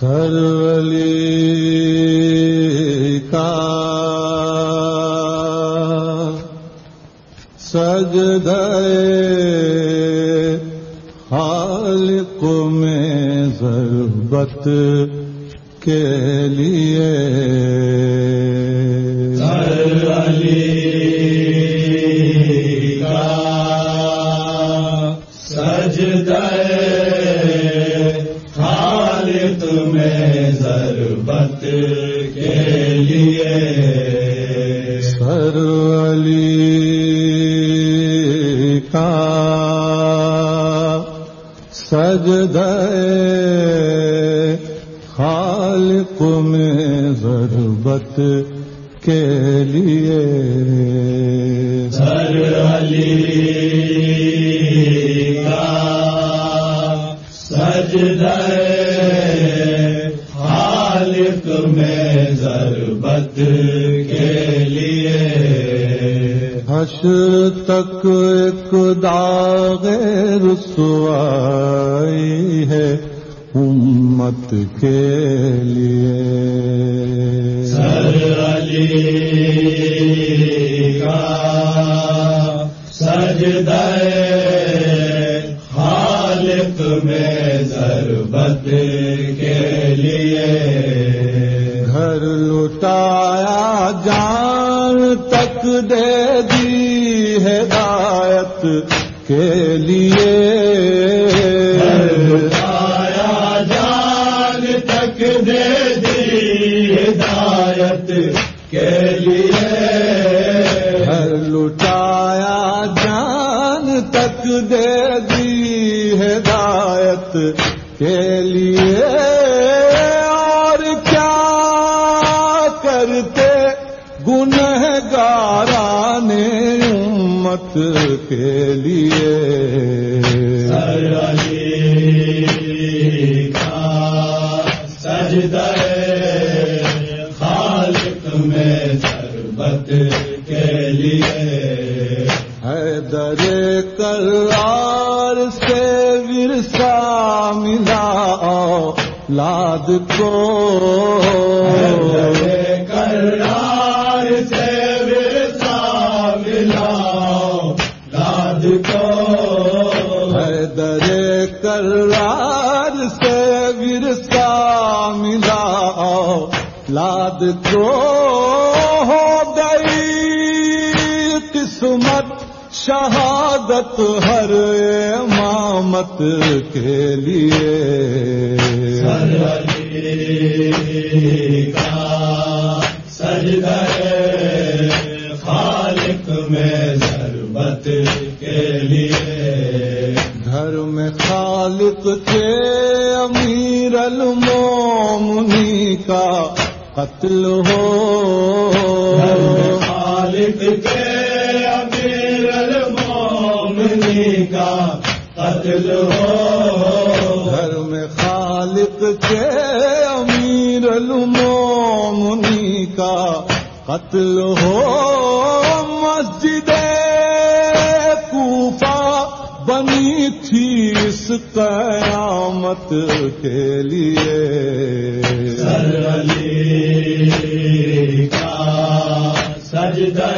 سرولی کا سجد خالق میں ضربت کے لیے سرولی ضربت کے لیے۔ سر علی کا سجد خالق میں ضربت کے لیے۔ سر علی کا سجدہ میں ضربت کے لیے۔ حشر تک ایک داغ رسوائی ہے امت کے لیے۔ سر علی کا سجدہ خالق میں ضربت کے لیے۔ لٹایا جان تک دے دی ہدایت کے لیے۔ آیا جان تک دے دی ہدایت کے لیے۔ گھر لٹایا جان تک دے دی ہدایت کے لیے۔ امت کے لیے۔ سجدہ خالق میں ضربت کے لیے حیدر کرار سے ورثہ ملا لاد کو۔ ورثہ ملا، لاد کو ہو گئی قسمت، شہادت ہر امامت کے لیے خالق میں ضربت کے لیے۔ گھر میں خالق تھے امیر المومنی کا قتل ہو۔ خالق کے امیر المومنی کا قتل ہو۔ گھر میں خالق تھے امیر المومنی کا قتل ہو۔ مسجد بنی تھی اس قیامت کے لیے۔ سر علی کا سجدہ